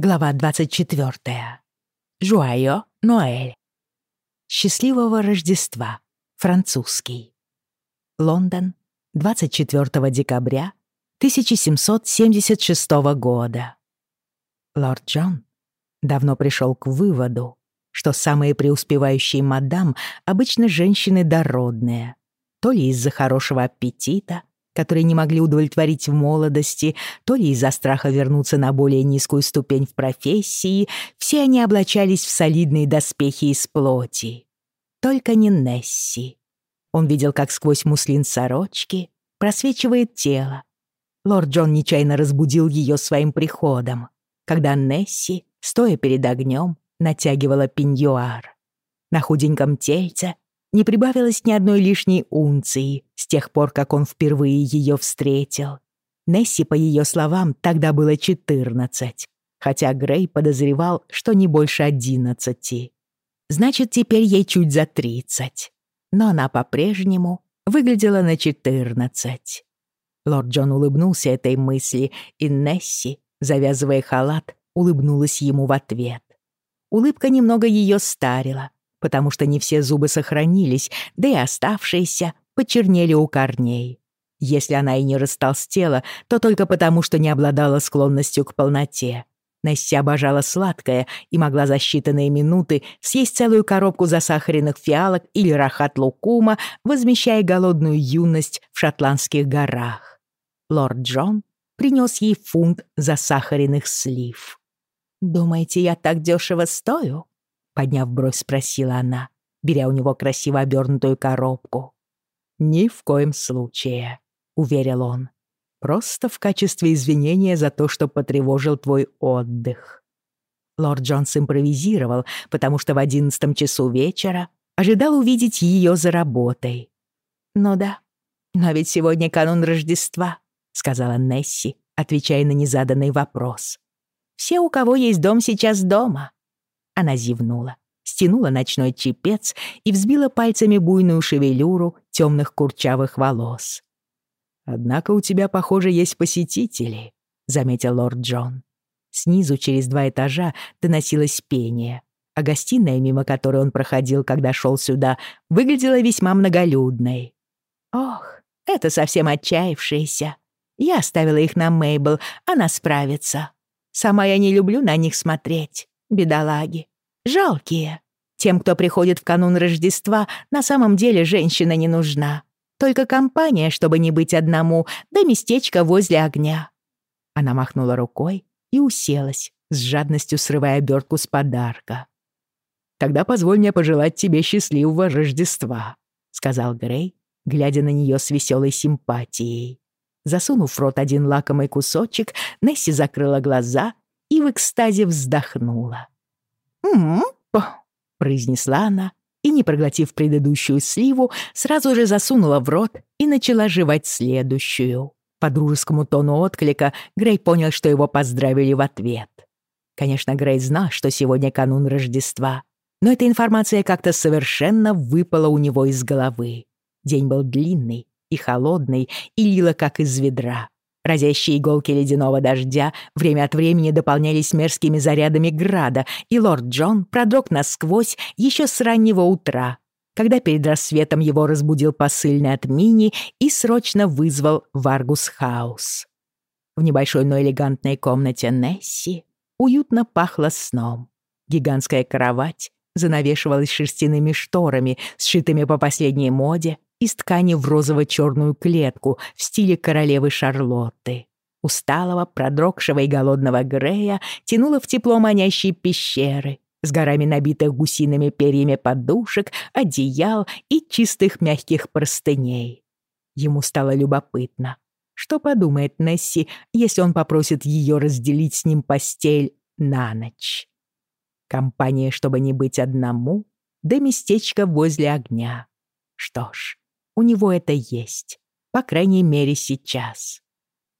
Глава 24. Жуайо Ноэль. Счастливого Рождества. Французский. Лондон. 24 декабря 1776 года. Лорд Джон давно пришел к выводу, что самые преуспевающие мадам обычно женщины дородные, то ли из-за хорошего аппетита, которые не могли удовлетворить в молодости, то ли из-за страха вернуться на более низкую ступень в профессии, все они облачались в солидные доспехи из плоти. Только не Несси. Он видел, как сквозь муслин сорочки просвечивает тело. Лорд Джон нечаянно разбудил ее своим приходом, когда Несси, стоя перед огнем, натягивала пеньюар. На худеньком тельце не прибавилось ни одной лишней унции с тех пор, как он впервые ее встретил. Несси, по ее словам, тогда было 14, хотя Грей подозревал, что не больше 11. Значит, теперь ей чуть за 30. Но она по-прежнему выглядела на 14. Лорд Джон улыбнулся этой мысли, и Несси, завязывая халат, улыбнулась ему в ответ. Улыбка немного ее старила, потому что не все зубы сохранились, да и оставшиеся почернели у корней. Если она и не растолстела, то только потому, что не обладала склонностью к полноте. Несси обожала сладкое и могла за считанные минуты съесть целую коробку засахаренных фиалок или рахат лукума, возмещая голодную юность в шотландских горах. Лорд Джон принес ей фунт засахаренных слив. «Думаете, я так дешево стою?» Подняв бровь, спросила она, беря у него красиво обернутую коробку. «Ни в коем случае», — уверил он. «Просто в качестве извинения за то, что потревожил твой отдых». Лорд Джонс импровизировал, потому что в одиннадцатом часу вечера ожидал увидеть ее за работой. «Ну да, но ведь сегодня канун Рождества», — сказала Несси, отвечая на незаданный вопрос. «Все, у кого есть дом, сейчас дома. Она зевнула, стянула ночной чепец и взбила пальцами буйную шевелюру темных курчавых волос. «Однако у тебя, похоже, есть посетители», — заметил лорд Джон. Снизу через два этажа доносилось пение, а гостиная, мимо которой он проходил, когда шел сюда, выглядела весьма многолюдной. «Ох, это совсем отчаявшиеся. Я оставила их на Мейбл, она справится. Сама я не люблю на них смотреть. Бедолаги. Жалкие. Тем, кто приходит в канун Рождества, на самом деле женщина не нужна. Только компания, чтобы не быть одному, да местечко возле огня. Она махнула рукой и уселась, с жадностью срывая обертку с подарка. «Тогда позволь мне пожелать тебе счастливого Рождества», — сказал Грей, глядя на нее с веселой симпатией. Засунув в рот один лакомый кусочек, Несси закрыла глаза и в экстазе вздохнула. «М-м-м», произнесла она и, не проглотив предыдущую сливу, сразу же засунула в рот и начала жевать следующую. По дружескому тону отклика Грей понял, что его поздравили в ответ. Конечно, Грей знал, что сегодня канун Рождества, но эта информация как-то совершенно выпала у него из головы. День был длинный и холодный, и лила как из ведра. Разящие иголки ледяного дождя время от времени дополнялись мерзкими зарядами града, и лорд Джон продрог насквозь еще с раннего утра, когда перед рассветом его разбудил посыльный от Минни и срочно вызвал в Аргус-хаус. В небольшой, но элегантной комнате Несси уютно пахло сном. Гигантская кровать занавешивалась шерстяными шторами, сшитыми по последней моде, из ткани в розово-черную клетку в стиле королевы Шарлотты. Усталого, продрогшего и голодного Грея тянуло в тепло манящие пещеры с горами набитых гусиными перьями подушек, одеял и чистых мягких простыней. Ему стало любопытно, что подумает Несси, если он попросит ее разделить с ним постель на ночь. Компания, чтобы не быть одному, да местечко возле огня. Что ж, у него это есть. По крайней мере, сейчас.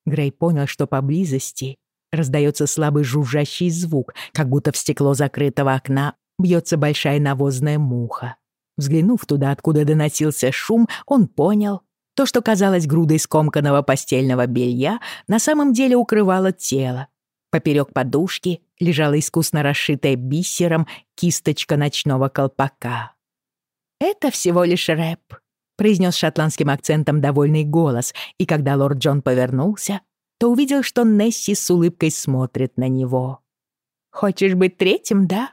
Грей понял, что поблизости раздается слабый жужжащий звук, как будто в стекло закрытого окна бьется большая навозная муха. Взглянув туда, откуда доносился шум, он понял, то, что казалось грудой скомканного постельного белья, на самом деле укрывало тело. Поперек подушки лежала искусно расшитая бисером кисточка ночного колпака. «Это всего лишь рэп», — произнес шотландским акцентом довольный голос, и когда лорд Джон повернулся, то увидел, что Несси с улыбкой смотрит на него. «Хочешь быть третьим, да?»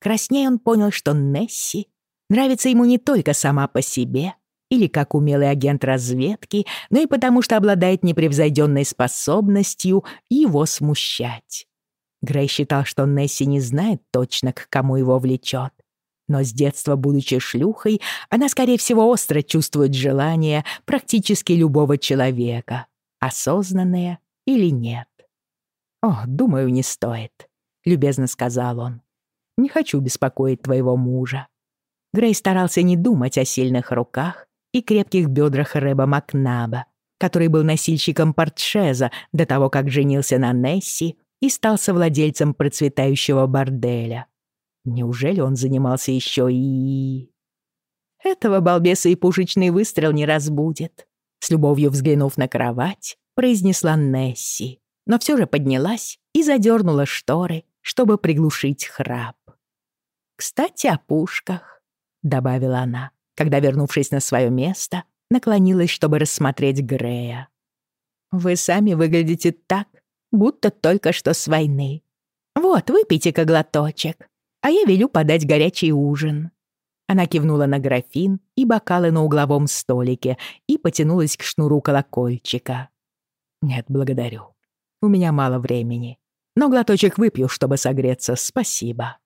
Краснее он понял, что Несси нравится ему не только сама по себе или как умелый агент разведки, но и потому, что обладает непревзойденной способностью его смущать. Грей считал, что Несси не знает точно, к кому его влечет. Но с детства, будучи шлюхой, она, скорее всего, остро чувствует желание практически любого человека, осознанное или нет. «О, думаю, не стоит», — любезно сказал он. «Не хочу беспокоить твоего мужа». Грей старался не думать о сильных руках и крепких бедрах Рэба Макнаба, который был носильщиком портшеза до того, как женился на Несси и стал совладельцем процветающего борделя. Неужели он занимался еще и... Этого балбеса и пушечный выстрел не разбудит. С любовью взглянув на кровать, произнесла Несси, но все же поднялась и задернула шторы, чтобы приглушить храп. «Кстати, о пушках», — добавила она, когда, вернувшись на свое место, наклонилась, чтобы рассмотреть Грея. «Вы сами выглядите так, будто только что с войны. Вот, выпейте-ка глоточек а я велю подать горячий ужин». Она кивнула на графин и бокалы на угловом столике и потянулась к шнуру колокольчика. «Нет, благодарю. У меня мало времени. Но глоточек выпью, чтобы согреться, спасибо».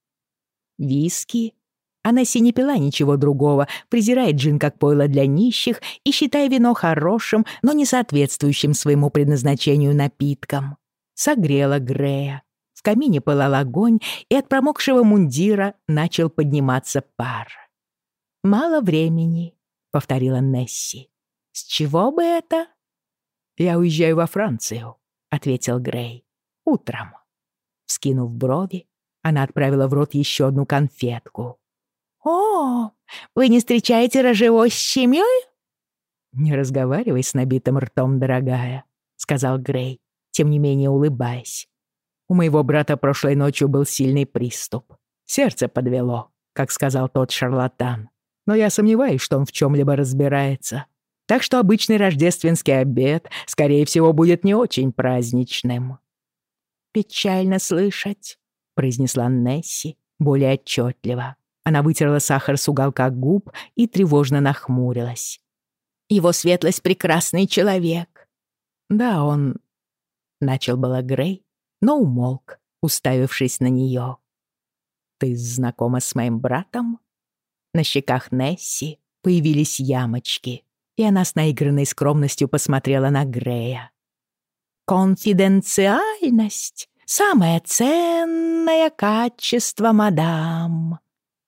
«Виски?» Она не пила ничего другого, презирает джин как пойло для нищих и считая вино хорошим, но не соответствующим своему предназначению напитком. Согрела Грея, камине пылал огонь, и от промокшего мундира начал подниматься пар. «Мало времени», — повторила Несси. «С чего бы это?» «Я уезжаю во Францию», — ответил Грей. «Утром». Скинув брови, она отправила в рот еще одну конфетку. «О, вы не встречаете Рожево с семьей?» «Не разговаривай с набитым ртом, дорогая», — сказал Грей, тем не менее улыбаясь. У моего брата прошлой ночью был сильный приступ. Сердце подвело, как сказал тот шарлатан. Но я сомневаюсь, что он в чем-либо разбирается. Так что обычный рождественский обед, скорее всего, будет не очень праздничным. «Печально слышать», — произнесла Несси более отчетливо. Она вытерла сахар с уголка губ и тревожно нахмурилась. «Его светлость — прекрасный человек». «Да, он...» — начал было Грей, но умолк, уставившись на нее. «Ты знакома с моим братом?» На щеках Несси появились ямочки, и она с наигранной скромностью посмотрела на Грея. «Конфиденциальность — самое ценное качество, мадам!»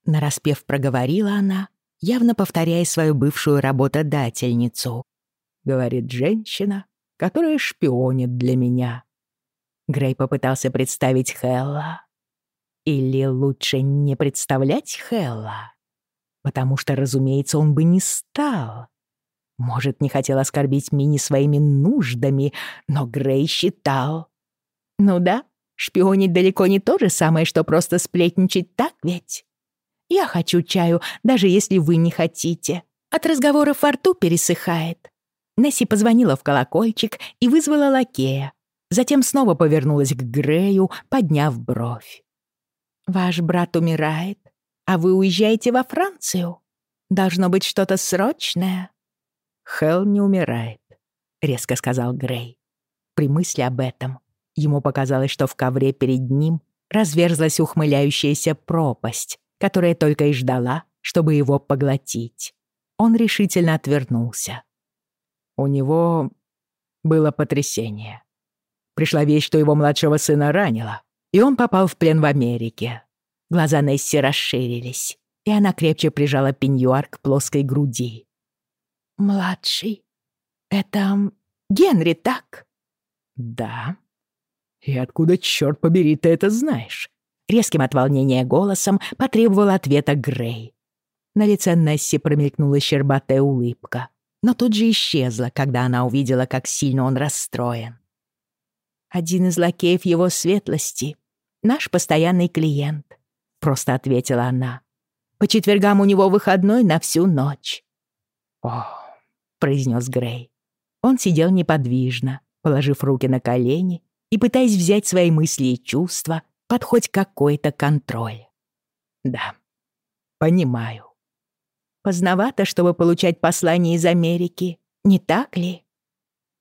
Нараспев проговорила она, явно повторяя свою бывшую работодательницу. Говорит женщина, которая шпионит для меня. Грей попытался представить Хелла. Или лучше не представлять Хелла? Потому что, разумеется, он бы не стал. Может, не хотел оскорбить Мини своими нуждами, но Грей считал. Ну да, шпионить далеко не то же самое, что просто сплетничать, так ведь? Я хочу чаю, даже если вы не хотите. От разговоров во рту пересыхает. Несси позвонила в колокольчик и вызвала лакея, Затем снова повернулась к Грею, подняв бровь. «Ваш брат умирает, а вы уезжаете во Францию? Должно быть что-то срочное?» «Хелл не умирает», — резко сказал Грей. При мысли об этом ему показалось, что в ковре перед ним разверзлась ухмыляющаяся пропасть, которая только и ждала, чтобы его поглотить. Он решительно отвернулся. У него было потрясение. Пришла весть, что его младшего сына ранило, и он попал в плен в Америке. Глаза Несси расширились, и она крепче прижала пеньюар к плоской груди. «Младший? Это Генри, так?» «Да». «И откуда, черт побери, ты это знаешь?» Резким от волнения голосом потребовал ответа Грей. На лице Несси промелькнула щербатая улыбка, но тут же исчезла, когда она увидела, как сильно он расстроен один из лакеев его светлости, наш постоянный клиент», — просто ответила она. «По четвергам у него выходной на всю ночь». «О», — произнес Грей. Он сидел неподвижно, положив руки на колени и пытаясь взять свои мысли и чувства под хоть какой-то контроль. «Да, понимаю. Поздновато, чтобы получать послание из Америки, не так ли?»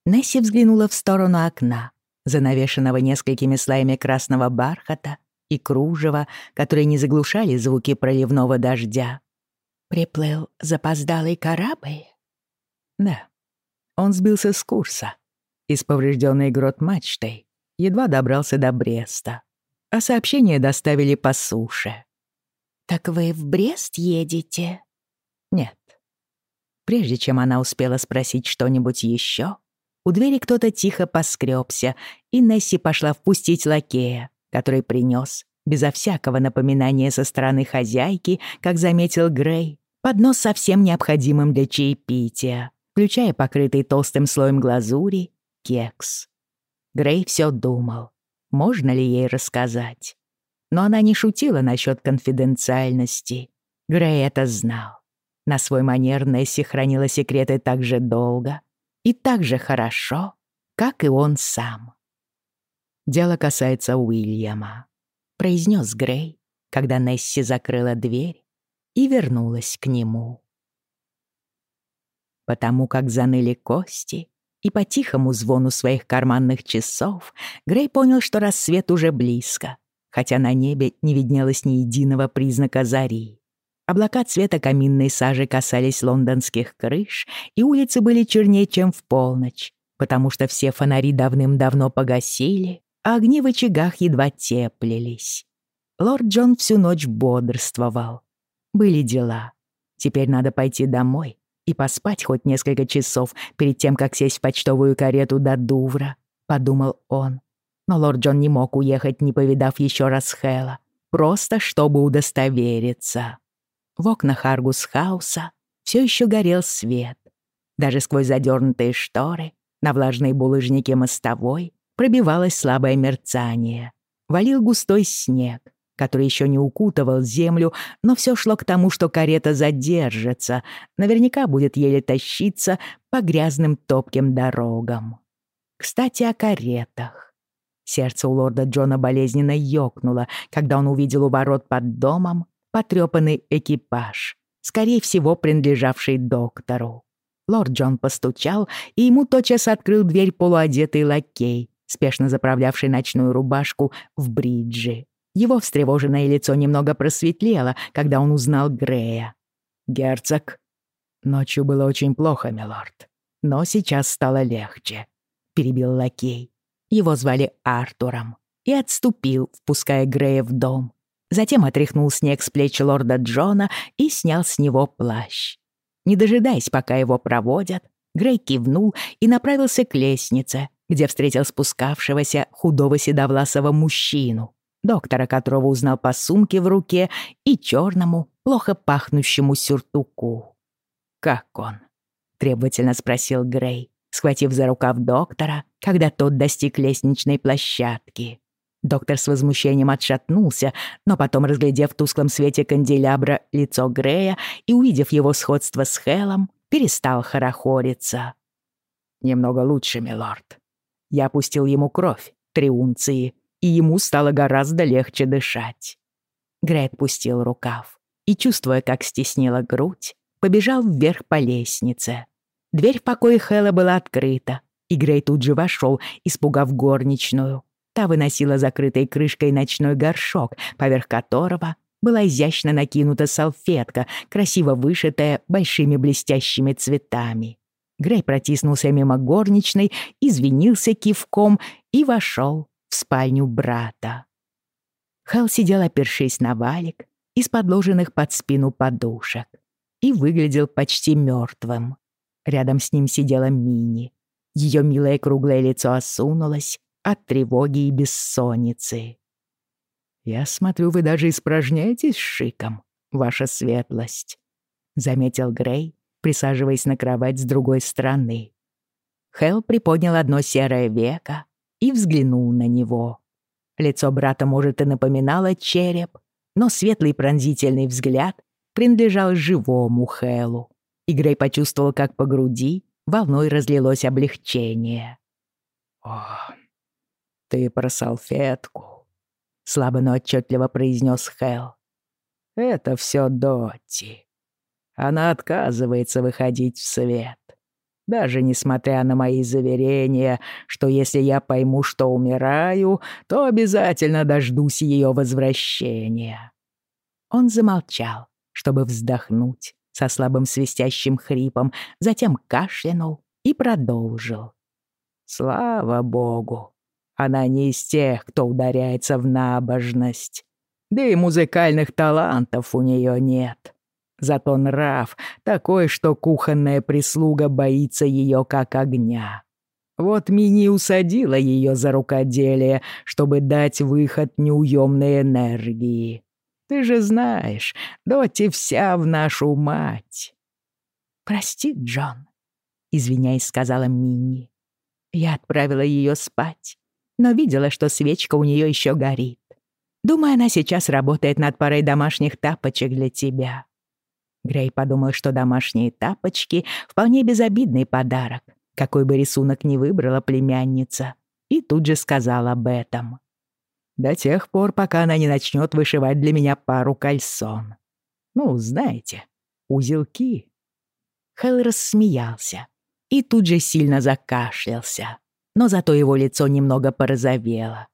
Несси взглянула в сторону окна, занавешенного несколькими слоями красного бархата и кружева, которые не заглушали звуки проливного дождя. «Приплыл запоздалый корабль?» «Да, он сбился с курса и с поврежденной грот мачтой едва добрался до Бреста, а сообщение доставили по суше». «Так вы в Брест едете?» «Нет». Прежде чем она успела спросить что-нибудь еще, у двери кто-то тихо поскребся, и Несси пошла впустить лакея, который принес, безо всякого напоминания со стороны хозяйки, как заметил Грей, поднос со всем необходимым для чаепития, включая покрытый толстым слоем глазури кекс. Грей все думал, можно ли ей рассказать. Но она не шутила насчет конфиденциальности. Грей это знал. На свой манер Несси хранила секреты так же долго, и так же хорошо, как и он сам. «Дело касается Уильяма», — произнес Грей, когда Несси закрыла дверь и вернулась к нему. Потому как заныли кости, и по тихому звону своих карманных часов Грей понял, что рассвет уже близко, хотя на небе не виднелось ни единого признака зари. Облака цвета каминной сажи касались лондонских крыш, и улицы были чернее, чем в полночь, потому что все фонари давным-давно погасили, а огни в очагах едва теплились. Лорд Джон всю ночь бодрствовал. Были дела. Теперь надо пойти домой и поспать хоть несколько часов перед тем, как сесть в почтовую карету до Дувра, подумал он. Но лорд Джон не мог уехать, не повидав еще раз Хэла, просто чтобы удостовериться. В окнах Аргус-хауса все еще горел свет. Даже сквозь задернутые шторы на влажном булыжнике мостовой пробивалось слабое мерцание. Валил густой снег, который еще не укутывал землю, но все шло к тому, что карета задержится, наверняка будет еле тащиться по грязным топким дорогам. Кстати, о каретах. Сердце у лорда Джона болезненно ёкнуло, когда он увидел у ворот под домом потрёпанный экипаж, скорее всего, принадлежавший доктору. Лорд Джон постучал, и ему тотчас открыл дверь полуодетый лакей, спешно заправлявший ночную рубашку в бриджи. Его встревоженное лицо немного просветлело, когда он узнал Грея. «Герцог?» «Ночью было очень плохо, милорд, но сейчас стало легче», — перебил лакей. Его звали Артуром и отступил, впуская Грея в дом, затем отряхнул снег с плеч лорда Джона и снял с него плащ. Не дожидаясь, пока его проводят, Грей кивнул и направился к лестнице, где встретил спускавшегося худого седовласого мужчину, доктора которого узнал по сумке в руке и черному, плохо пахнущему сюртуку. «Как он?» — требовательно спросил Грей, схватив за рукав доктора, когда тот достиг лестничной площадки. Доктор с возмущением отшатнулся, но потом, разглядев в тусклом свете канделябра лицо Грея и увидев его сходство с Хелом, перестал хорохориться. «Немного лучше, милорд. Я пустил ему кровь, три унции, и ему стало гораздо легче дышать». Грей отпустил рукав и, чувствуя, как стеснила грудь, побежал вверх по лестнице. Дверь в покое Хэла была открыта, и Грей тут же вошел, испугав горничную. Та выносила закрытой крышкой ночной горшок, поверх которого была изящно накинута салфетка, красиво вышитая большими блестящими цветами. Грей протиснулся мимо горничной, извинился кивком и вошел в спальню брата. Хэл сидел, опершись на валик из подложенных под спину подушек и выглядел почти мертвым. Рядом с ним сидела Мини. Ее милое круглое лицо осунулось, от тревоги и бессонницы. «Я смотрю, вы даже испражняетесь шиком, ваша светлость», — заметил Грей, присаживаясь на кровать с другой стороны. Хелл приподнял одно серое веко и взглянул на него. Лицо брата, может, и напоминало череп, но светлый пронзительный взгляд принадлежал живому Хэлу. И Грей почувствовал, как по груди волной разлилось облегчение. «О, ты про салфетку», — слабо, но отчетливо произнес Хэл. «Это все Дотти. Она отказывается выходить в свет. Даже несмотря на мои заверения, что если я пойму, что умираю, то обязательно дождусь ее возвращения». Он замолчал, чтобы вздохнуть со слабым свистящим хрипом, затем кашлянул и продолжил. «Слава богу, она не из тех, кто ударяется в набожность. Да и музыкальных талантов у нее нет. Зато нрав такой, что кухонная прислуга боится ее как огня. Вот Мини усадила ее за рукоделие, чтобы дать выход неуемной энергии. Ты же знаешь, Доти вся в нашу мать. «Прости, Джон», — извиняясь, сказала Минни. Я отправила ее спать, но видела, что свечка у нее еще горит. Думаю, она сейчас работает над парой домашних тапочек для тебя. Грей подумал, что домашние тапочки — вполне безобидный подарок, какой бы рисунок ни выбрала племянница, и тут же сказал об этом. До тех пор, пока она не начнет вышивать для меня пару кальсон. Ну, знаете, узелки. Хелл рассмеялся и тут же сильно закашлялся, но зато его лицо немного порозовело.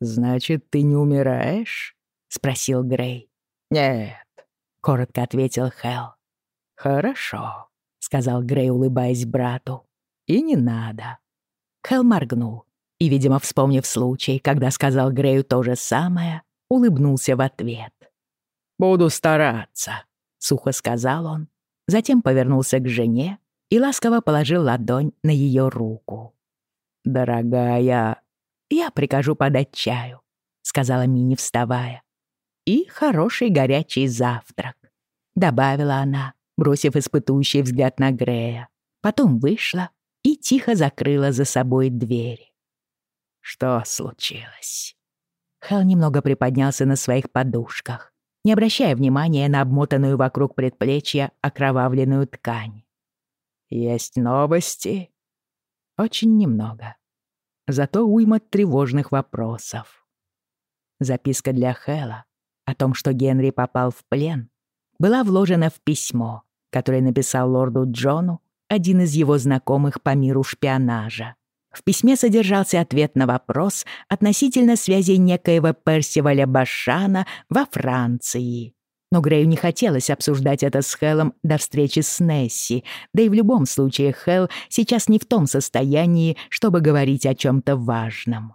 «Значит, ты не умираешь?» — спросил Грей. «Нет, — коротко ответил Хэл. «Хорошо», — сказал Грей, улыбаясь брату. «И не надо». Хэл моргнул и, видимо, вспомнив случай, когда сказал Грею то же самое, улыбнулся в ответ. «Буду стараться», — сухо сказал он. Затем повернулся к жене и ласково положил ладонь на ее руку. «Дорогая...» «Я прикажу подать чаю», — сказала Мини, вставая и хороший горячий завтрак», — добавила она, бросив испытующий взгляд на Грея. Потом вышла и тихо закрыла за собой дверь. «Что случилось?» Хелл немного приподнялся на своих подушках, не обращая внимания на обмотанную вокруг предплечья окровавленную ткань. «Есть новости?» «Очень немного. Зато уйма тревожных вопросов». Записка для Хэлла о том, что Генри попал в плен, была вложена в письмо, которое написал лорду Джону один из его знакомых по миру шпионажа. В письме содержался ответ на вопрос относительно связи некоего Персиваля Башана во Франции. Но Грею не хотелось обсуждать это с Хеллом до встречи с Несси, да и в любом случае Хелл сейчас не в том состоянии, чтобы говорить о чем-то важном.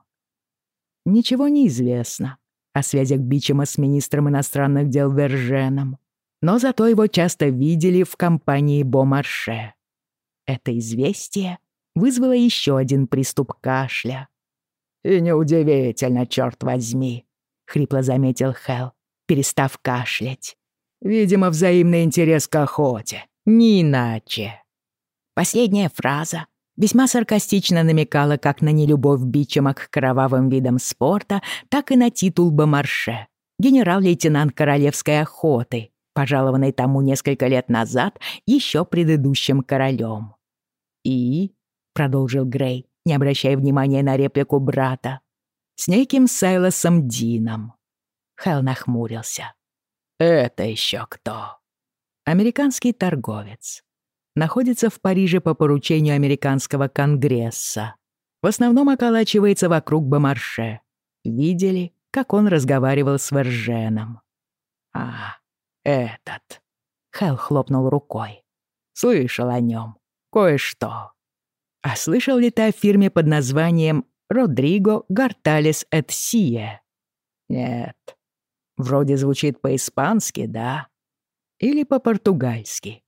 Ничего не известно, о связях Бичема с министром иностранных дел Верженом, но зато его часто видели в компании Бомарше. Это известие вызвало еще один приступ кашля. «И неудивительно, черт возьми», — хрипло заметил Хелл, перестав кашлять. «Видимо, взаимный интерес к охоте, не иначе». Последняя фраза весьма саркастично намекала как на нелюбовь Бичема к кровавым видам спорта, так и на титул Бомарше, генерал-лейтенант королевской охоты, пожалованный тому несколько лет назад еще предыдущим королем. «И?» — продолжил Грей, не обращая внимания на реплику брата. «С неким Сайлосом Дином». Хелл нахмурился. «Это еще кто?» «Американский торговец находится в Париже по поручению американского конгресса. В основном околачивается вокруг Бомарше. Видели, как он разговаривал с Верженом. «А, этот...» Хелл хлопнул рукой. «Слышал о нем. Кое-что». «А слышал ли ты о фирме под названием Родриго Гарталес эт Сие?» «Нет. Вроде звучит по-испански, да? Или по-португальски.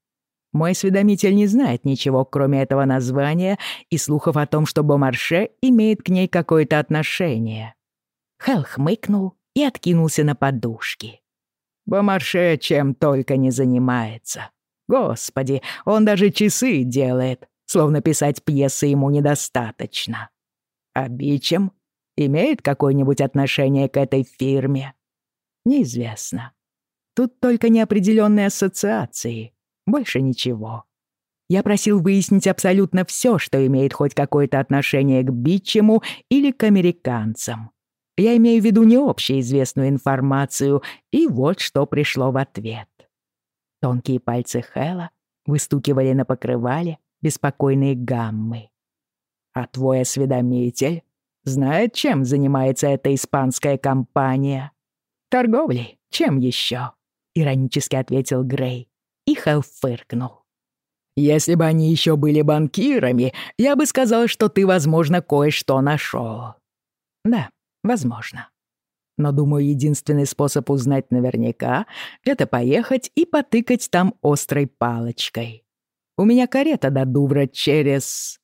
Мой осведомитель не знает ничего, кроме этого названия и слухов о том, что Бомарше имеет к ней какое-то отношение. Хелл хмыкнул и откинулся на подушки. Бомарше чем только не занимается. Господи, он даже часы делает, словно писать пьесы ему недостаточно. А бичем? имеет какое-нибудь отношение к этой фирме? Неизвестно. Тут только неопределенные ассоциации. Больше ничего. Я просил выяснить абсолютно все, что имеет хоть какое-то отношение к Бичему или к американцам. Я имею в виду не общеизвестную информацию, и вот что пришло в ответ. Тонкие пальцы Хэла выстукивали на покрывале беспокойные гаммы. «А твой осведомитель знает, чем занимается эта испанская компания?» «Торговлей. Чем еще?» — иронически ответил Грей. И Хэл фыркнул. «Если бы они еще были банкирами, я бы сказал, что ты, возможно, кое-что нашел. «Да, возможно. Но, думаю, единственный способ узнать наверняка — это поехать и потыкать там острой палочкой. У меня карета до Дувра через...»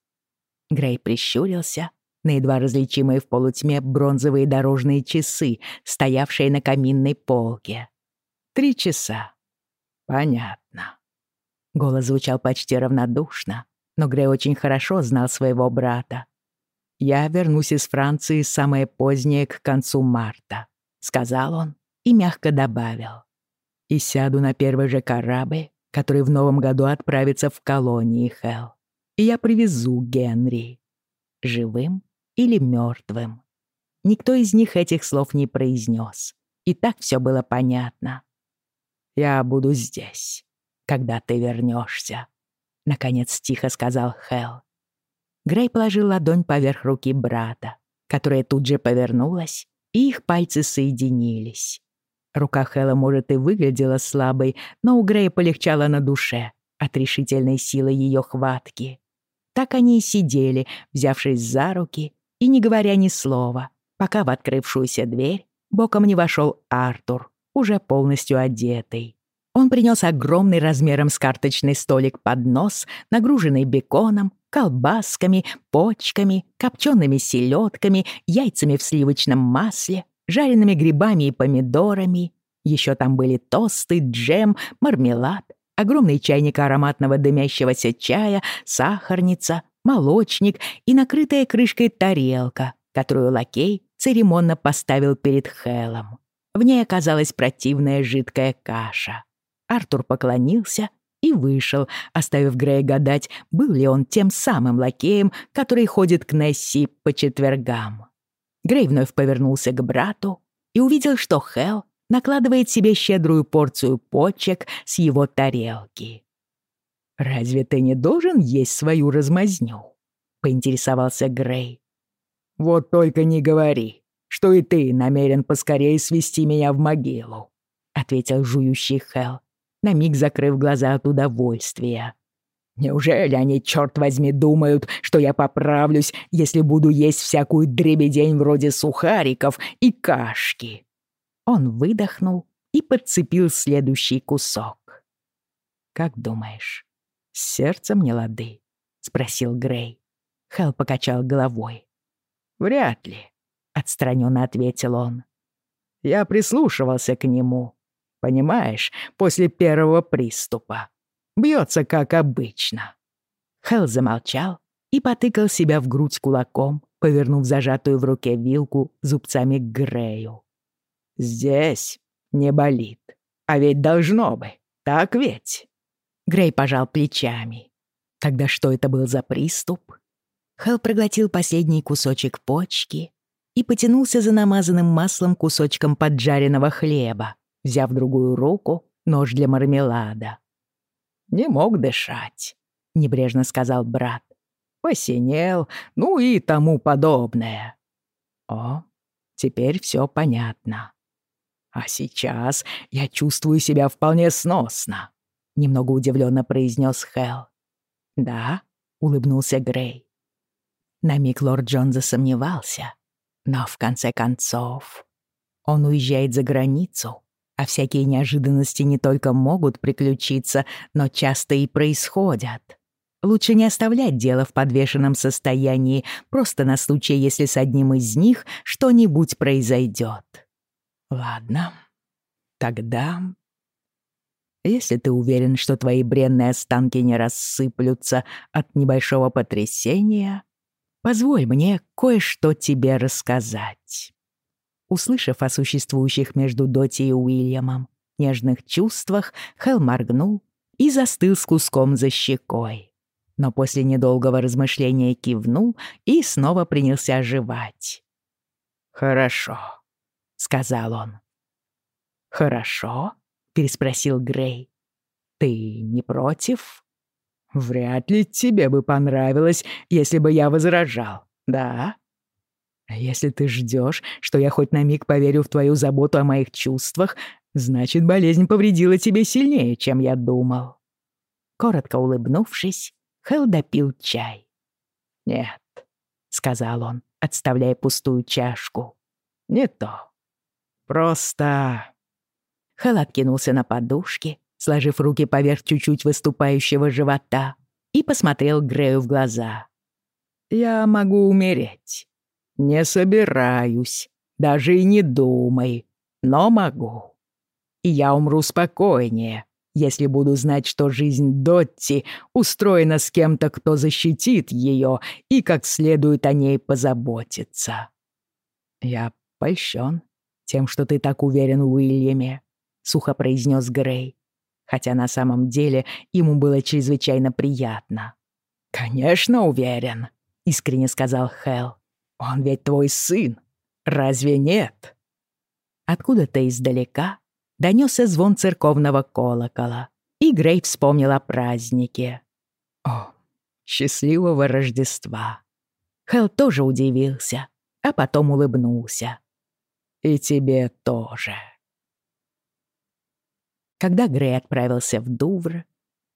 Грей прищурился на едва различимые в полутьме бронзовые дорожные часы, стоявшие на каминной полке. «Три часа. Понятно». Голос звучал почти равнодушно, но Грей очень хорошо знал своего брата. «Я вернусь из Франции самое позднее к концу марта», — сказал он и мягко добавил. «И сяду на первый же корабль, который в новом году отправится в колонии Хелл. И я привезу Генри. Живым или мертвым. Никто из них этих слов не произнес. И так все было понятно. «Я буду здесь, когда ты вернешься», — наконец тихо сказал Хелл. Грей положил ладонь поверх руки брата, которая тут же повернулась, и их пальцы соединились. Рука Хэлла, может, и выглядела слабой, но у Грея полегчало на душе от решительной силы ее хватки. Так они и сидели, взявшись за руки и не говоря ни слова, пока в открывшуюся дверь боком не вошел Артур, уже полностью одетый. Он принес огромный размером с карточный столик поднос, нагруженный беконом, колбасками, почками, копчеными селедками, яйцами в сливочном масле, жареными грибами и помидорами. Еще там были тосты, джем, мармелад, огромный чайник ароматного дымящегося чая, сахарница, молочник и накрытая крышкой тарелка, которую лакей церемонно поставил перед Хелом. В ней оказалась противная жидкая каша. Артур поклонился и вышел, оставив Грея гадать, был ли он тем самым лакеем, который ходит к Несси по четвергам. Грей вновь повернулся к брату и увидел, что Хел накладывает себе щедрую порцию почек с его тарелки. «Разве ты не должен есть свою размазню?» — поинтересовался Грей. «Вот только не говори, что и ты намерен поскорее свести меня в могилу», — ответил жующий Хел, на миг закрыв глаза от удовольствия. «Неужели они, черт возьми, думают, что я поправлюсь, если буду есть всякую дребедень вроде сухариков и кашки?» Он выдохнул и подцепил следующий кусок. «Как думаешь, с сердцем не лады?» — спросил Грей. Хелл покачал головой. «Вряд ли», — отстраненно ответил он. «Я прислушивался к нему. Понимаешь, после первого приступа. Бьется, как обычно». Хелл замолчал и потыкал себя в грудь кулаком, повернув зажатую в руке вилку зубцами к Грею. «Здесь не болит. А ведь должно бы, так ведь?» Грей пожал плечами. Тогда что это был за приступ? Хелл проглотил последний кусочек почки и потянулся за намазанным маслом кусочком поджаренного хлеба, взяв другую руку нож для мармелада. «Не мог дышать», — небрежно сказал брат. «Посинел, ну и тому подобное». «О, теперь все понятно. А сейчас я чувствую себя вполне сносно», — немного удивленно произнес Хелл. «Да?» — улыбнулся Грей. На миг лорд Джон засомневался, но в конце концов он уезжает за границу, а всякие неожиданности не только могут приключиться, но часто и происходят. Лучше не оставлять дело в подвешенном состоянии, просто на случай, если с одним из них что-нибудь произойдет. Ладно, тогда... Если ты уверен, что твои бренные останки не рассыплются от небольшого потрясения, Позволь мне кое-что тебе рассказать». Услышав о существующих между Доти и Уильямом нежных чувствах, Хелл моргнул и застыл с куском за щекой. Но после недолгого размышления кивнул и снова принялся оживать. «Хорошо», — сказал он. «Хорошо?» — переспросил Грей. «Ты не против?» «Вряд ли тебе бы понравилось, если бы я возражал, да?» «Если ты ждешь, что я хоть на миг поверю в твою заботу о моих чувствах, значит, болезнь повредила тебе сильнее, чем я думал». Коротко улыбнувшись, Хелл допил чай. «Нет», — сказал он, отставляя пустую чашку. «Не то. Просто...» Хелл откинулся на подушке, сложив руки поверх чуть-чуть выступающего живота, и посмотрел Грею в глаза. «Я могу умереть. Не собираюсь, даже и не думай, но могу. И я умру спокойнее, если буду знать, что жизнь Дотти устроена с кем-то, кто защитит ее и как следует о ней позаботиться. Я польщен тем, что ты так уверен в Уильяме, сухо произнес Грей, хотя на самом деле ему было чрезвычайно приятно. Конечно, уверен, искренне сказал Хэл. Он ведь твой сын. Разве нет? Откуда-то издалека донесся звон церковного колокола, и Грей вспомнил о празднике. О, счастливого Рождества! Хелл тоже удивился, а потом улыбнулся. И тебе тоже. Когда Грей отправился в Дувр,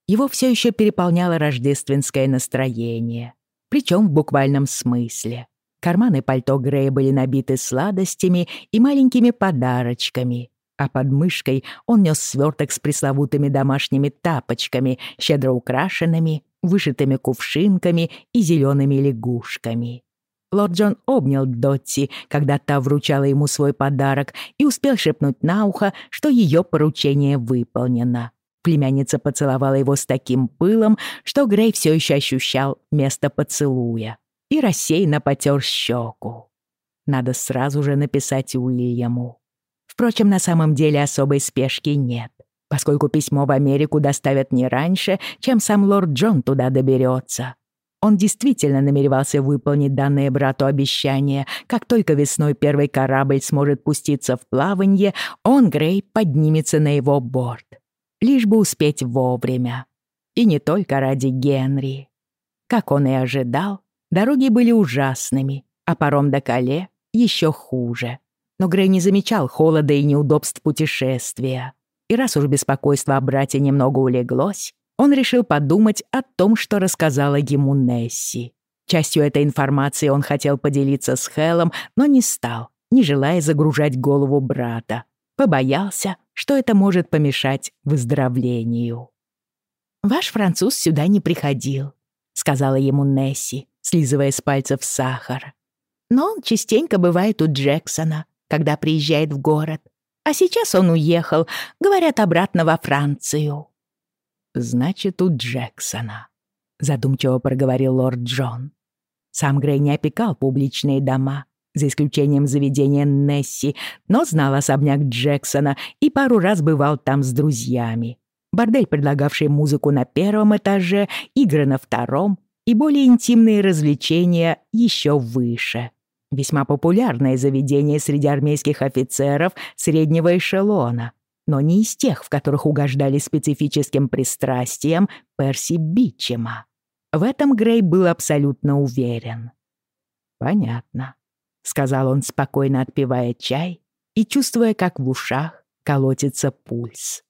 его все еще переполняло рождественское настроение, причем в буквальном смысле. Карманы пальто Грея были набиты сладостями и маленькими подарочками, а под мышкой он нес сверток с пресловутыми домашними тапочками, щедро украшенными, вышитыми кувшинками и зелеными лягушками. Лорд Джон обнял Дотти, когда та вручала ему свой подарок, и успел шепнуть на ухо, что ее поручение выполнено. Племянница поцеловала его с таким пылом, что Грей все еще ощущал место поцелуя и рассеянно потер щеку. Надо сразу же написать Уильяму. Впрочем, на самом деле особой спешки нет, поскольку письмо в Америку доставят не раньше, чем сам лорд Джон туда доберется. Он действительно намеревался выполнить данное брату обещание. Как только весной первый корабль сможет пуститься в плаванье, он, Грей, поднимется на его борт. Лишь бы успеть вовремя. И не только ради Генри. Как он и ожидал, дороги были ужасными, а паром до Кале еще хуже. Но Грей не замечал холода и неудобств путешествия. И раз уж беспокойство о брате немного улеглось, он решил подумать о том, что рассказала ему Несси. Частью этой информации он хотел поделиться с Хелом, но не стал, не желая загружать голову брата. Побоялся, что это может помешать выздоровлению. «Ваш француз сюда не приходил», — сказала ему Несси, слизывая с пальцев сахар. «Но он частенько бывает у Джексона, когда приезжает в город. А сейчас он уехал, говорят, обратно во Францию». «Значит, у Джексона», — задумчиво проговорил лорд Джон. Сам Грей не опекал публичные дома, за исключением заведения Несси, но знал особняк Джексона и пару раз бывал там с друзьями. Бордель, предлагавший музыку на первом этаже, игры на втором и более интимные развлечения еще выше. Весьма популярное заведение среди армейских офицеров среднего эшелона, но не из тех, в которых угождали специфическим пристрастиям Перси Бичема. В этом Грей был абсолютно уверен. «Понятно», — сказал он, спокойно отпивая чай и чувствуя, как в ушах колотится пульс.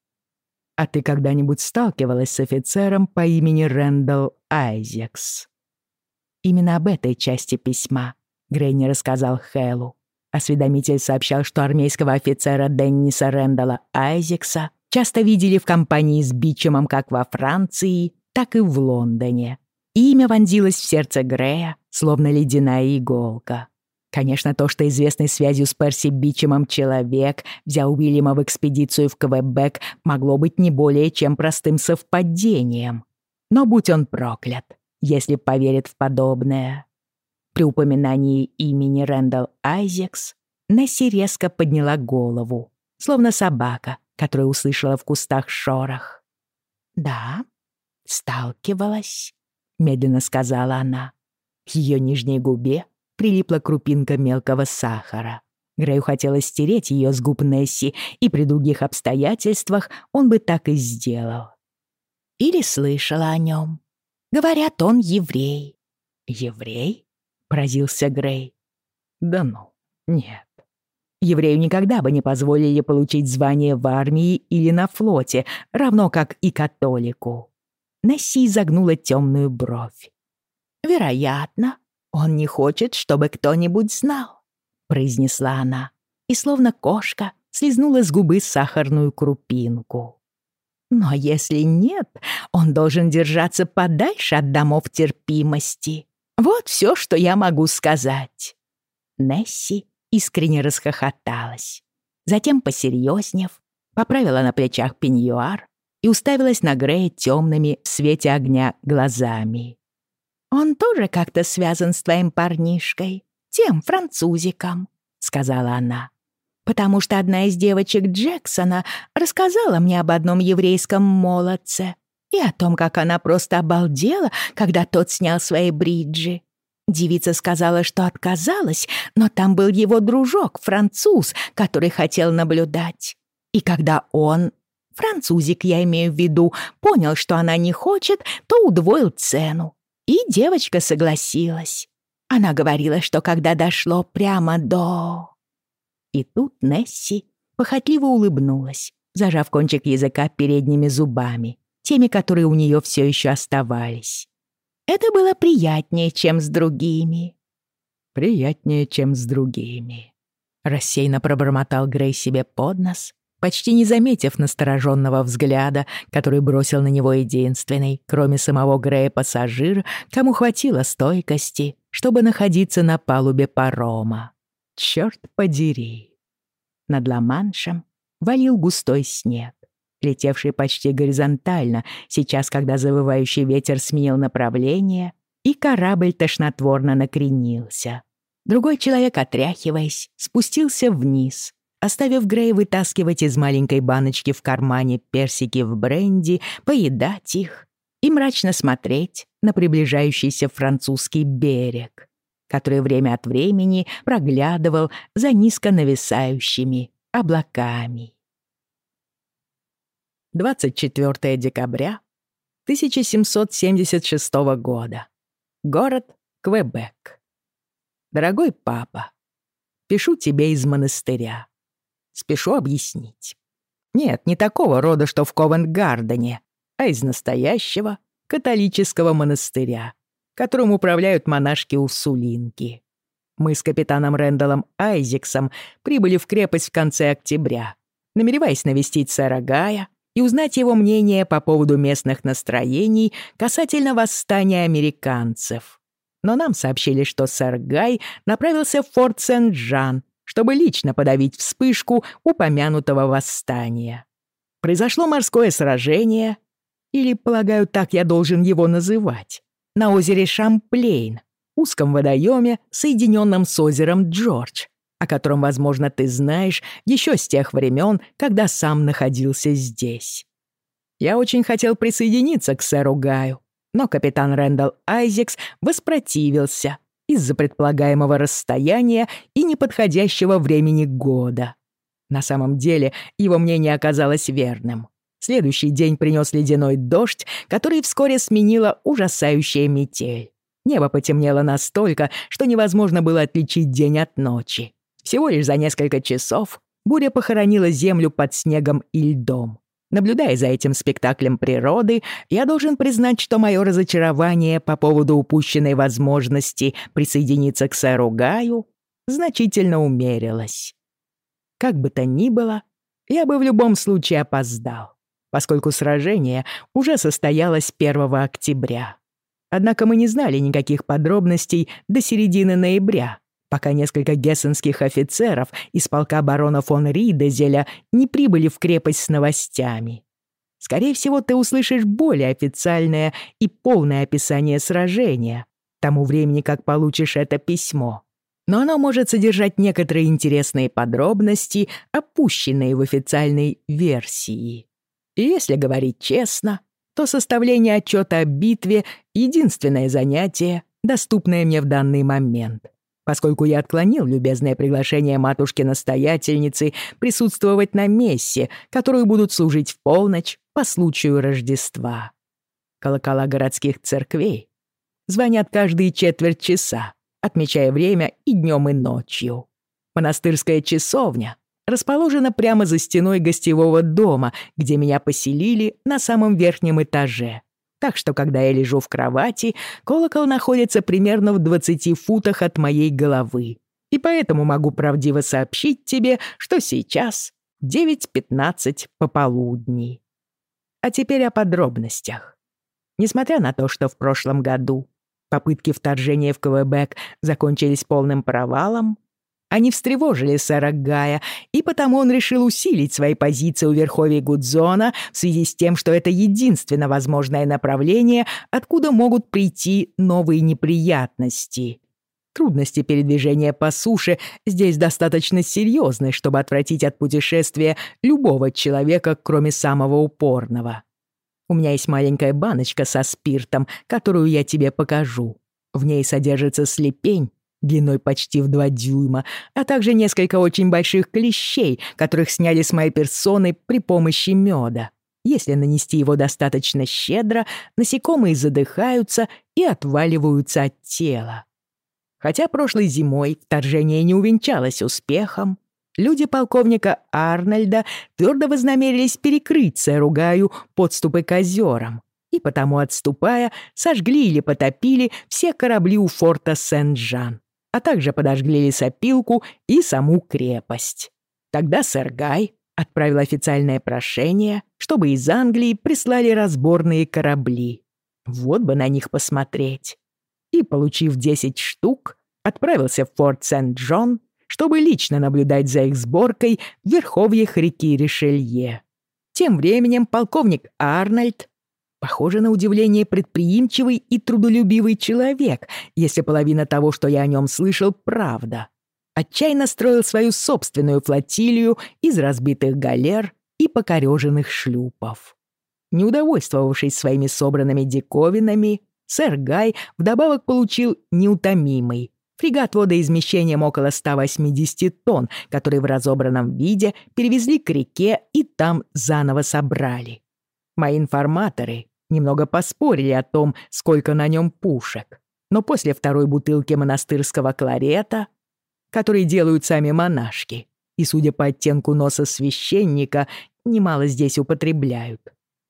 «А ты когда-нибудь сталкивалась с офицером по имени Рэндалл Айзекс?» Именно об этой части письма Грей не рассказал Хэлу, Осведомитель сообщал, что армейского офицера Денниса Рэндала Айзекса часто видели в компании с Бичемом как во Франции, так и в Лондоне. имя вонзилось в сердце Грея, словно ледяная иголка. Конечно, то, что известный связью с Перси Бичемом человек взял Уильяма в экспедицию в Квебек, могло быть не более чем простым совпадением. Но будь он проклят, если поверит в подобное. При упоминании имени Рэндалл Айзекс Несси резко подняла голову, словно собака, которая услышала в кустах шорох. «Да, сталкивалась», — медленно сказала она. К ее нижней губе прилипла крупинка мелкого сахара. Грею хотелось стереть ее с губ Несси, и при других обстоятельствах он бы так и сделал. Или слышала о нем. Говорят, он еврей. «Еврей?» — поразился Грей. «Да ну, нет. Еврею никогда бы не позволили получить звание в армии или на флоте, равно как и католику». Несси изогнула темную бровь. «Вероятно, он не хочет, чтобы кто-нибудь знал», — произнесла она, и словно кошка слезнула с губы сахарную крупинку. «Но если нет, он должен держаться подальше от домов терпимости. Вот все, что я могу сказать». Несси искренне расхохоталась. Затем, посерьезнев, поправила на плечах пеньюар и уставилась на Грея темными в свете огня глазами. «Он тоже как-то связан с твоим парнишкой, тем французиком», — сказала она. «Потому что одна из девочек Джексона рассказала мне об одном еврейском молодце и о том, как она просто обалдела, когда тот снял свои бриджи. Девица сказала, что отказалась, но там был его дружок, француз, который хотел наблюдать. И когда он, французик я имею в виду, понял, что она не хочет, то удвоил цену. И девочка согласилась. Она говорила, что когда дошло прямо до... И тут Несси похотливо улыбнулась, зажав кончик языка передними зубами, теми, которые у нее все еще оставались. Это было приятнее, чем с другими. Приятнее, чем с другими. Рассеянно пробормотал Грей себе под нос, почти не заметив настороженного взгляда, который бросил на него единственный, кроме самого Грея, пассажир, кому хватило стойкости, чтобы находиться на палубе парома. Чёрт подери. Над Ла-Маншем валил густой снег летевший почти горизонтально, сейчас, когда завывающий ветер сменил направление, и корабль тошнотворно накренился. Другой человек, отряхиваясь, спустился вниз, оставив Грей вытаскивать из маленькой баночки в кармане персики в бренди, поедать их и мрачно смотреть на приближающийся французский берег, который время от времени проглядывал за низко нависающими облаками. 24 декабря 1776 года. Город Квебек. Дорогой папа, пишу тебе из монастыря. Спешу объяснить. Нет, не такого рода, что в Ковент-Гардене, а из настоящего католического монастыря, которым управляют монашки-урсулинки. Мы с капитаном Рэндаллом Айзексом прибыли в крепость в конце октября, намереваясь навестить сэра Гая, и узнать его мнение по поводу местных настроений касательно восстания американцев. Но нам сообщили, что сэр Гай направился в форт Сент-Жан, чтобы лично подавить вспышку упомянутого восстания. Произошло морское сражение, или, полагаю, так я должен его называть, на озере Шамплейн, узком водоеме, соединенном с озером Джордж, о котором, возможно, ты знаешь еще с тех времен, когда сам находился здесь. Я очень хотел присоединиться к сэру Гаю, но капитан Рэндалл Айзекс воспротивился из-за предполагаемого расстояния и неподходящего времени года. На самом деле, его мнение оказалось верным. Следующий день принес ледяной дождь, который вскоре сменила ужасающая метель. Небо потемнело настолько, что невозможно было отличить день от ночи. Всего лишь за несколько часов буря похоронила землю под снегом и льдом. Наблюдая за этим спектаклем природы, я должен признать, что мое разочарование по поводу упущенной возможности присоединиться к сэру Гаю значительно умерилось. Как бы то ни было, я бы в любом случае опоздал, поскольку сражение уже состоялось 1 октября. Однако мы не знали никаких подробностей до середины ноября, пока несколько гессенских офицеров из полка барона фон Ридезеля не прибыли в крепость с новостями. Скорее всего, ты услышишь более официальное и полное описание сражения, тому времени, как получишь это письмо. Но оно может содержать некоторые интересные подробности, опущенные в официальной версии. И если говорить честно, то составление отчета о битве — единственное занятие, доступное мне в данный момент, поскольку я отклонил любезное приглашение матушки-настоятельницы присутствовать на мессе, которую будут служить в полночь по случаю Рождества. Колокола городских церквей звонят каждые четверть часа, отмечая время и днем, и ночью. Монастырская часовня расположена прямо за стеной гостевого дома, где меня поселили на самом верхнем этаже. Так что, когда я лежу в кровати, колокол находится примерно в 20 футах от моей головы. И поэтому могу правдиво сообщить тебе, что сейчас 9.15 пополудни. А теперь о подробностях. Несмотря на то, что в прошлом году попытки вторжения в Квебек закончились полным провалом, они встревожили сэра Гая, и потому он решил усилить свои позиции у верховья Гудзона в связи с тем, что это единственно возможное направление, откуда могут прийти новые неприятности. Трудности передвижения по суше здесь достаточно серьезны, чтобы отвратить от путешествия любого человека, кроме самого упорного. У меня есть маленькая баночка со спиртом, которую я тебе покажу. В ней содержится слепень, длиной почти в два дюйма, а также несколько очень больших клещей, которых сняли с моей персоны при помощи меда. Если нанести его достаточно щедро, насекомые задыхаются и отваливаются от тела. Хотя прошлой зимой вторжение не увенчалось успехом, люди полковника Арнольда твердо вознамерились перекрыть сэру Гаю подступы к озерам, и потому, отступая, сожгли или потопили все корабли у форта Сен-Жан а также подожгли лесопилку и саму крепость. Тогда сэр Гай отправил официальное прошение, чтобы из Англии прислали разборные корабли. Вот бы на них посмотреть. И, получив 10 штук, отправился в форт Сент-Джон, чтобы лично наблюдать за их сборкой в верховьях реки Ришелье. Тем временем полковник Арнольд Похоже на удивление предприимчивый и трудолюбивый человек, если половина того, что я о нем слышал, правда. Отчаянно строил свою собственную флотилию из разбитых галер и покореженных шлюпов. Не удовольствовавшись своими собранными диковинами, сэр Гай вдобавок получил неутомимый фрегат водоизмещением около 180 тонн, который в разобранном виде перевезли к реке и там заново собрали. Мои информаторы немного поспорили о том, сколько на нем пушек. Но после второй бутылки монастырского кларета, который делают сами монашки, и, судя по оттенку носа священника, немало здесь употребляют,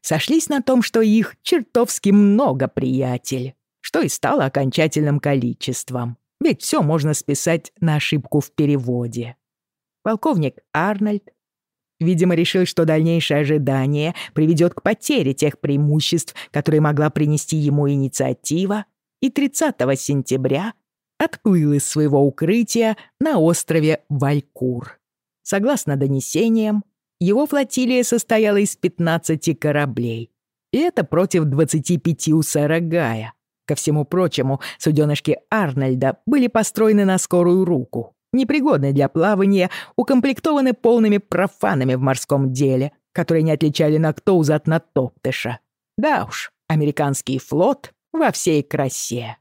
сошлись на том, что их чертовски много, приятель, что и стало окончательным количеством. Ведь все можно списать на ошибку в переводе. Полковник Арнольд Видимо, решил, что дальнейшее ожидание приведет к потере тех преимуществ, которые могла принести ему инициатива, и 30 сентября отплыл из своего укрытия на острове Валькур. Согласно донесениям, его флотилия состояла из 15 кораблей, и это против 25 у сэра Гая. Ко всему прочему, суденышки Арнольда были построены на скорую руку непригодны для плавания, укомплектованы полными профанами в морском деле, которые не отличали Нактоуза от Натоптыша. Да уж, американский флот во всей красе.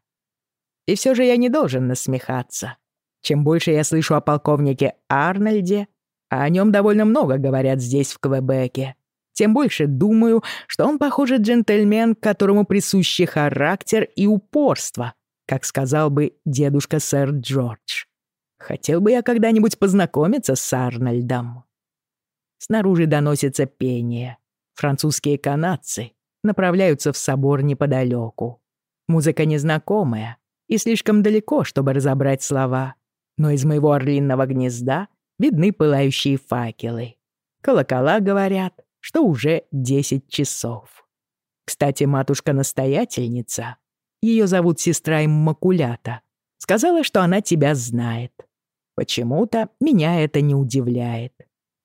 И все же я не должен насмехаться. Чем больше я слышу о полковнике Арнольде, а о нем довольно много говорят здесь, в Квебеке, тем больше думаю, что он, похоже, джентльмен, которому присущи характер и упорство, как сказал бы дедушка сэр Джордж. Хотел бы я когда-нибудь познакомиться с Арнольдом. Снаружи доносится пение. Французские канадцы направляются в собор неподалеку. Музыка незнакомая и слишком далеко, чтобы разобрать слова. Но из моего орлиного гнезда видны пылающие факелы. Колокола говорят, что уже десять часов. Кстати, матушка-настоятельница, ее зовут сестра Иммакулята, сказала, что она тебя знает. Почему-то меня это не удивляет.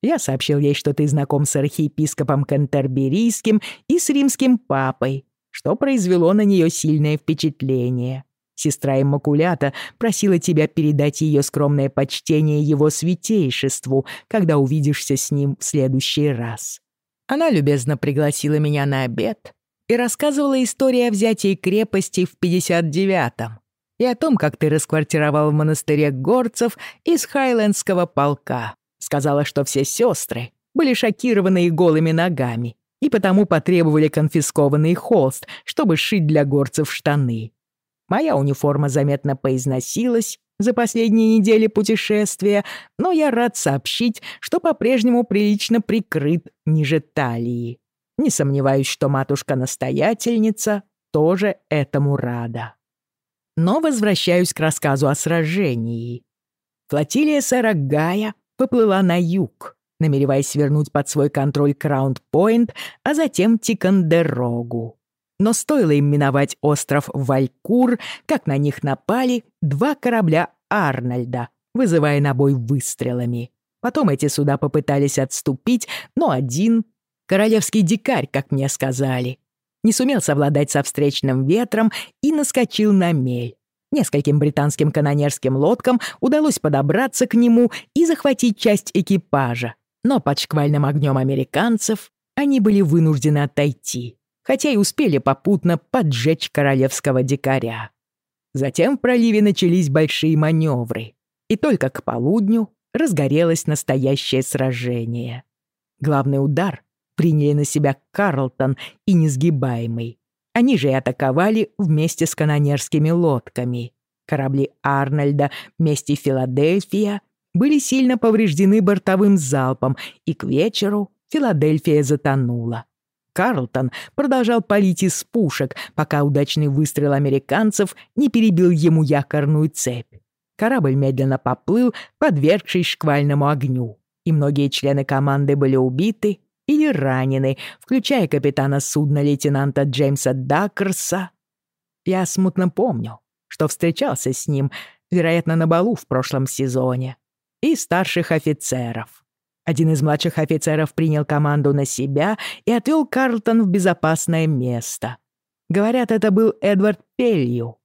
Я сообщил ей, что ты знаком с архиепископом Кантерберийским и с римским папой, что произвело на нее сильное впечатление. Сестра Иммакулята просила тебя передать ее скромное почтение его святейшеству, когда увидишься с ним в следующий раз. Она любезно пригласила меня на обед и рассказывала историю о взятии крепости в 59-м и о том, как ты расквартировал в монастыре горцев из Хайлендского полка. Сказала, что все сестры были шокированы и голыми ногами и потому потребовали конфискованный холст, чтобы сшить для горцев штаны. Моя униформа заметно поизносилась за последние недели путешествия, но я рад сообщить, что по-прежнему прилично прикрыт ниже талии. Не сомневаюсь, что матушка-настоятельница тоже этому рада. Но возвращаюсь к рассказу о сражении. Флотилия сэра поплыла на юг, намереваясь вернуть под свой контроль Краунд-Пойнт, а затем Тикандерогу. Но стоило им миновать остров Валькур, как на них напали два корабля Арнольда, вызывая на бой выстрелами. Потом эти суда попытались отступить, но один, королевский дикарь, как мне сказали, не сумел совладать со встречным ветром и наскочил на мель. Нескольким британским канонерским лодкам удалось подобраться к нему и захватить часть экипажа, но под шквальным огнем американцев они были вынуждены отойти хотя и успели попутно поджечь королевского дикаря. Затем в проливе начались большие маневры, и только к полудню разгорелось настоящее сражение. Главный удар приняли на себя Карлтон и Несгибаемый. Они же и атаковали вместе с канонерскими лодками. Корабли Арнольда вместе Филадельфия были сильно повреждены бортовым залпом, и к вечеру Филадельфия затонула. Карлтон продолжал палить из пушек, пока удачный выстрел американцев не перебил ему якорную цепь. Корабль медленно поплыл, подвергшись шквальному огню, и многие члены команды были убиты или ранены, включая капитана судна лейтенанта Джеймса Даккерса. Я смутно помню, что встречался с ним, вероятно, на балу в прошлом сезоне, и старших офицеров. Один из младших офицеров принял команду на себя и отвел Карлтон в безопасное место. Говорят, это был Эдвард Пелью.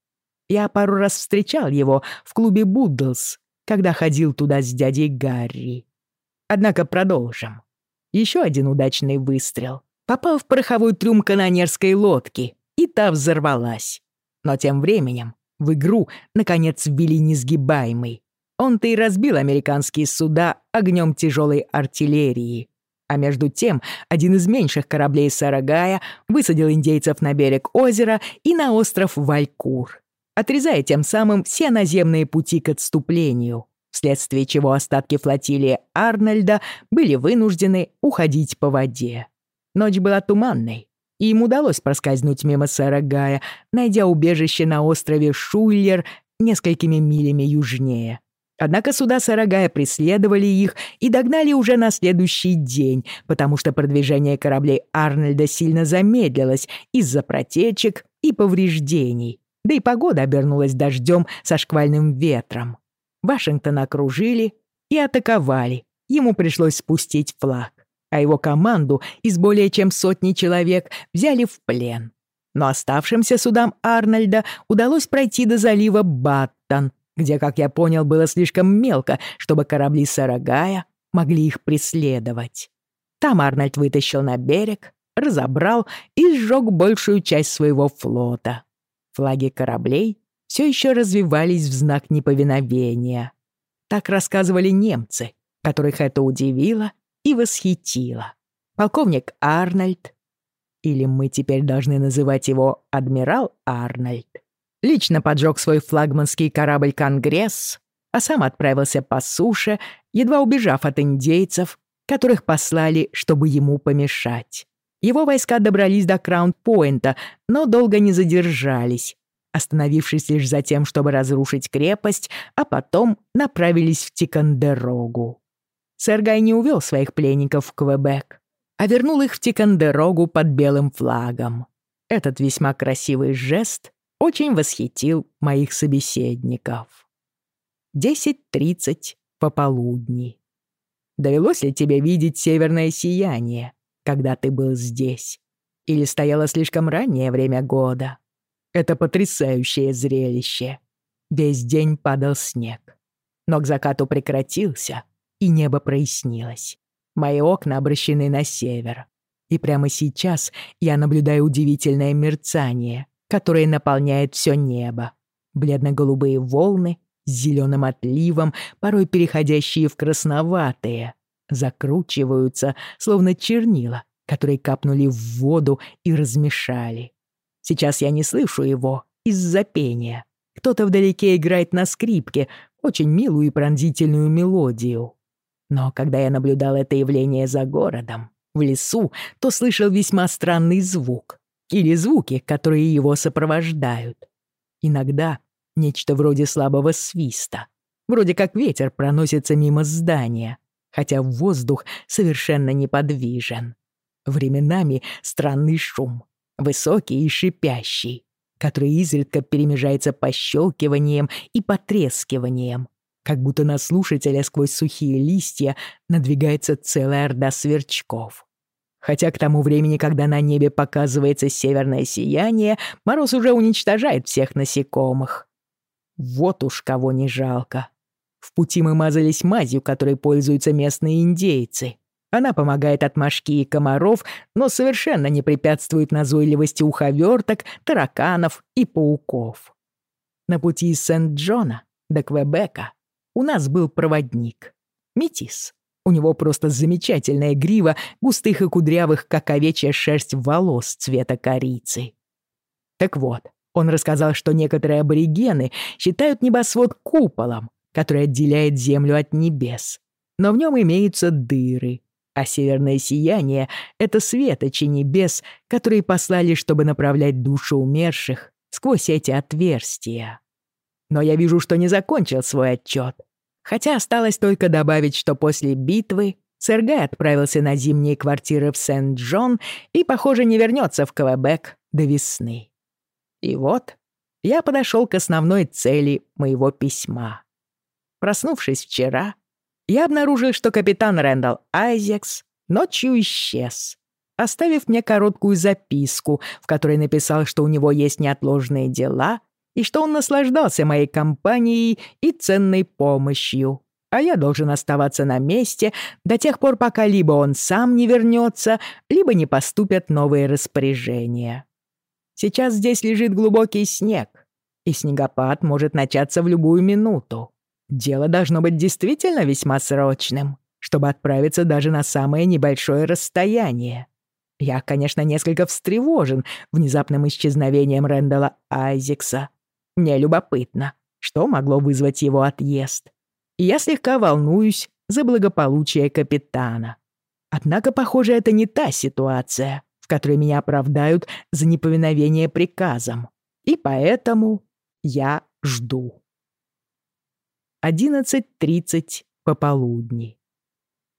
Я пару раз встречал его в клубе «Буддлс», когда ходил туда с дядей Гарри. Однако продолжим. Еще один удачный выстрел. Попал в пороховой трюм канонерской лодки, и та взорвалась. Но тем временем в игру, наконец, ввели несгибаемый. Он-то и разбил американские суда огнем тяжелой артиллерии. А между тем, один из меньших кораблей Сарагая высадил индейцев на берег озера и на остров Валькур, отрезая тем самым все наземные пути к отступлению, вследствие чего остатки флотилии Арнольда были вынуждены уходить по воде. Ночь была туманной, и им удалось проскользнуть мимо Сарагая, найдя убежище на острове Шуллер несколькими милями южнее. Однако суда Сарагая преследовали их и догнали уже на следующий день, потому что продвижение кораблей Арнольда сильно замедлилось из-за протечек и повреждений. Да и погода обернулась дождем со шквальным ветром. Вашингтон окружили и атаковали. Ему пришлось спустить флаг, а его команду из более чем сотни человек взяли в плен. Но оставшимся судам Арнольда удалось пройти до залива Баттон, где, как я понял, было слишком мелко, чтобы корабли Сарагая могли их преследовать. Там Арнольд вытащил на берег, разобрал и сжег большую часть своего флота. Флаги кораблей все еще развивались в знак неповиновения. Так рассказывали немцы, которых это удивило и восхитило. Полковник Арнольд, или мы теперь должны называть его адмирал Арнольд, лично поджег свой флагманский корабль «Конгресс», а сам отправился по суше, едва убежав от индейцев, которых послали, чтобы ему помешать. Его войска добрались до Краун-Пойнта, но долго не задержались, остановившись лишь за тем, чтобы разрушить крепость, а потом направились в Тикандерогу. Сергай не увел своих пленников в Квебек, а вернул их в Тикандерогу под белым флагом. Этот весьма красивый жест очень восхитил моих собеседников. 10.30 пополудни. Довелось ли тебе видеть северное сияние, когда ты был здесь? Или стояло слишком раннее время года? Это потрясающее зрелище. Весь день падал снег. Но к закату прекратился, и небо прояснилось. Мои окна обращены на север. И прямо сейчас я наблюдаю удивительное мерцание, которое наполняет все небо. Бледно-голубые волны с зеленым отливом, порой переходящие в красноватые, закручиваются, словно чернила, которые капнули в воду и размешали. Сейчас я не слышу его из-за пения. Кто-то вдалеке играет на скрипке, очень милую и пронзительную мелодию. Но когда я наблюдал это явление за городом, в лесу, то слышал весьма странный звук. Или звуки, которые его сопровождают. Иногда нечто вроде слабого свиста. Вроде как ветер проносится мимо здания, хотя воздух совершенно неподвижен. Временами странный шум, высокий и шипящий, который изредка перемежается пощелкиванием и потрескиванием, как будто на слушателя сквозь сухие листья надвигается целая орда сверчков. Хотя к тому времени, когда на небе показывается северное сияние, мороз уже уничтожает всех насекомых. Вот уж кого не жалко. В пути мы мазались мазью, которой пользуются местные индейцы. Она помогает от мошки и комаров, но совершенно не препятствует назойливости уховерток, тараканов и пауков. На пути из Сент-Джона до Квебека у нас был проводник. Метис. У него просто замечательная грива густых и кудрявых, как овечья шерсть, волос цвета корицы. Так вот, он рассказал, что некоторые аборигены считают небосвод куполом, который отделяет Землю от небес. Но в нем имеются дыры, а северное сияние — это светочи небес, которые послали, чтобы направлять души умерших сквозь эти отверстия. Но я вижу, что не закончил свой отчет. Хотя осталось только добавить, что после битвы сэр Гай отправился на зимние квартиры в Сент-Джон и, похоже, не вернется в Квебек до весны. И вот я подошел к основной цели моего письма. Проснувшись вчера, я обнаружил, что капитан Рэндалл Айзекс ночью исчез, оставив мне короткую записку, в которой написал, что у него есть неотложные дела и что он наслаждался моей компанией и ценной помощью, а я должен оставаться на месте до тех пор, пока либо он сам не вернется, либо не поступят новые распоряжения. Сейчас здесь лежит глубокий снег, и снегопад может начаться в любую минуту. Дело должно быть действительно весьма срочным, чтобы отправиться даже на самое небольшое расстояние. Я, конечно, несколько встревожен внезапным исчезновением Рэндала Айзекса. Мне любопытно, что могло вызвать его отъезд. Я слегка волнуюсь за благополучие капитана. Однако, похоже, это не та ситуация, в которой меня оправдают за неповиновение приказам. И поэтому я жду. 11.30 пополудни.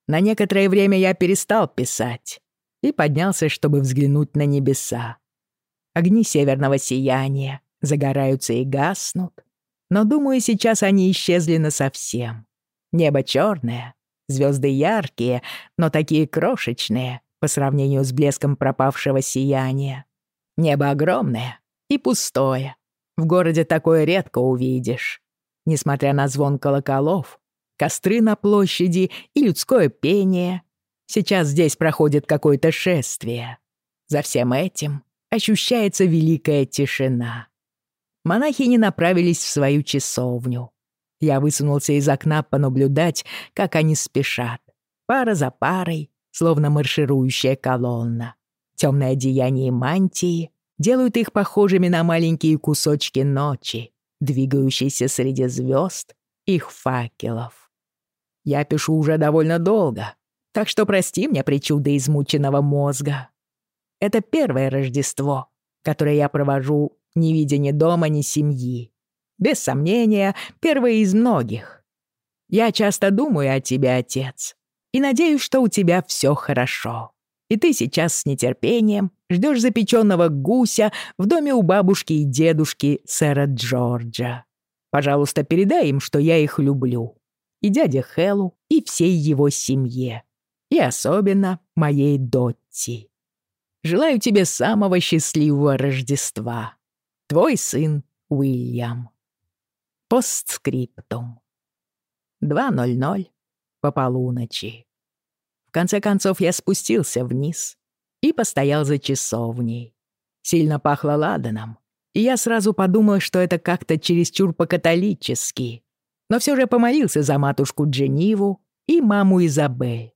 На некоторое время я перестал писать и поднялся, чтобы взглянуть на небеса. Огни северного сияния загораются и гаснут, но, думаю, сейчас они исчезли насовсем. Небо черное, звезды яркие, но такие крошечные по сравнению с блеском пропавшего сияния. Небо огромное и пустое. В городе такое редко увидишь. Несмотря на звон колоколов, костры на площади и людское пение, сейчас здесь проходит какое-то шествие. За всем этим ощущается великая тишина. Монахи не направились в свою часовню. Я высунулся из окна понаблюдать, как они спешат. Пара за парой, словно марширующая колонна. Темное одеяние мантии делают их похожими на маленькие кусочки ночи, двигающийся среди звезд их факелов. Я пишу уже довольно долго, так что прости мне причуды измученного мозга. Это первое Рождество, которое я провожу, не видя ни дома, ни семьи. Без сомнения, первое из многих. Я часто думаю о тебе, отец, и надеюсь, что у тебя все хорошо. И ты сейчас с нетерпением ждешь запеченного гуся в доме у бабушки и дедушки сэра Джорджа. Пожалуйста, передай им, что я их люблю. И дяде Хэллу, и всей его семье. И особенно моей Дотти. Желаю тебе самого счастливого Рождества. Твой сын Уильям. Постскриптум. 2.00 по полуночи. В конце концов я спустился вниз и постоял за часовней. Сильно пахло ладаном, и я сразу подумал, что это как-то чересчур по-католически. Но все же помолился за матушку Джениву и маму Изабель.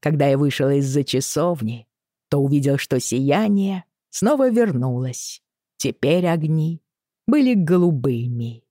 Когда я вышел из-за часовни, то увидел, что сияние снова вернулось. Теперь огни были голубыми.